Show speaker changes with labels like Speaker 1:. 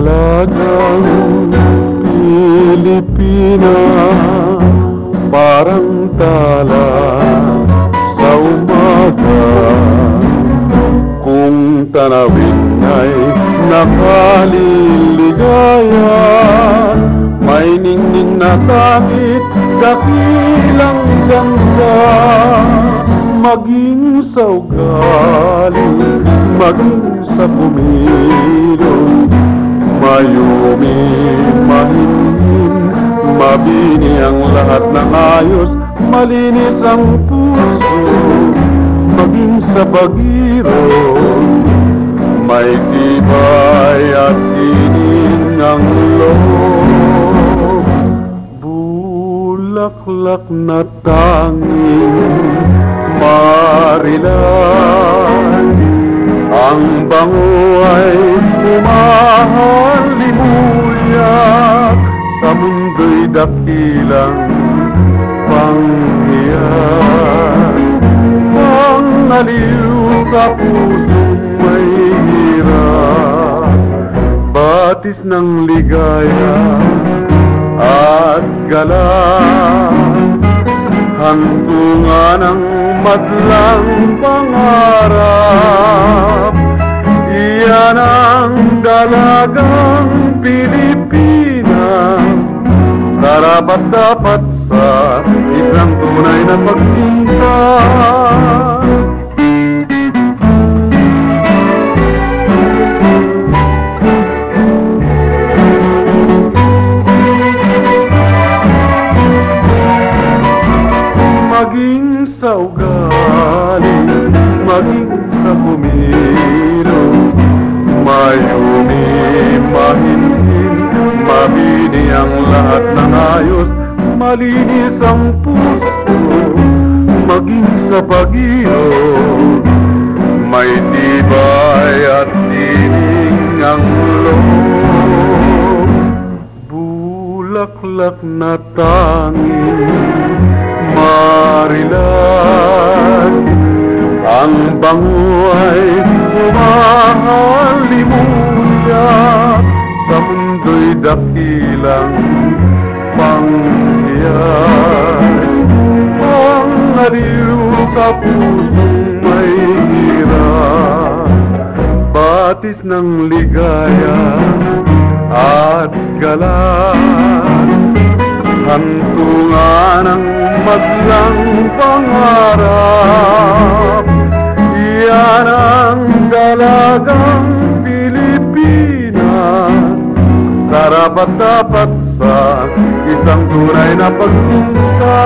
Speaker 1: Talagang Pilipinas parang tala sa umaga. Kung tanawin ay nakaliligaya May ningning na takit dakilang ganda. Maging sa ugali, maging sa pumilo Mayumi, mahinhin, mabini ang lahat ng ayos Malinis ang puso, maging sa bagiro May tibay at tinin ang loob. Bulaklak na tanging marilan Ang bango ay umahalimuyak dakilang panghiyak Pangaliw sa pusong may hirap. Batis ng ligaya at galang Hantungan ng madlang pangarap. Iyan ang dalagang Pilipina Karapat dapat sa isang tunay na pagsinta. Maging sa ugali, maging sa pumilos Mayumi, mahinhin, mabini ang lahat ng ayos Malinis ang puso, maging sa pag-iyo May tibay at tining ang loob. Bulaklak na tanging marilan. Ang bango ay umahalimuyak Sa mundo'y dakilang pangyas Ang aliw sa pusong may hirap Batis ng ligaya at galang Hantungan ang madlang pangarap Yan ang dalagang Karapat dapat sa isang tunay na pagsinta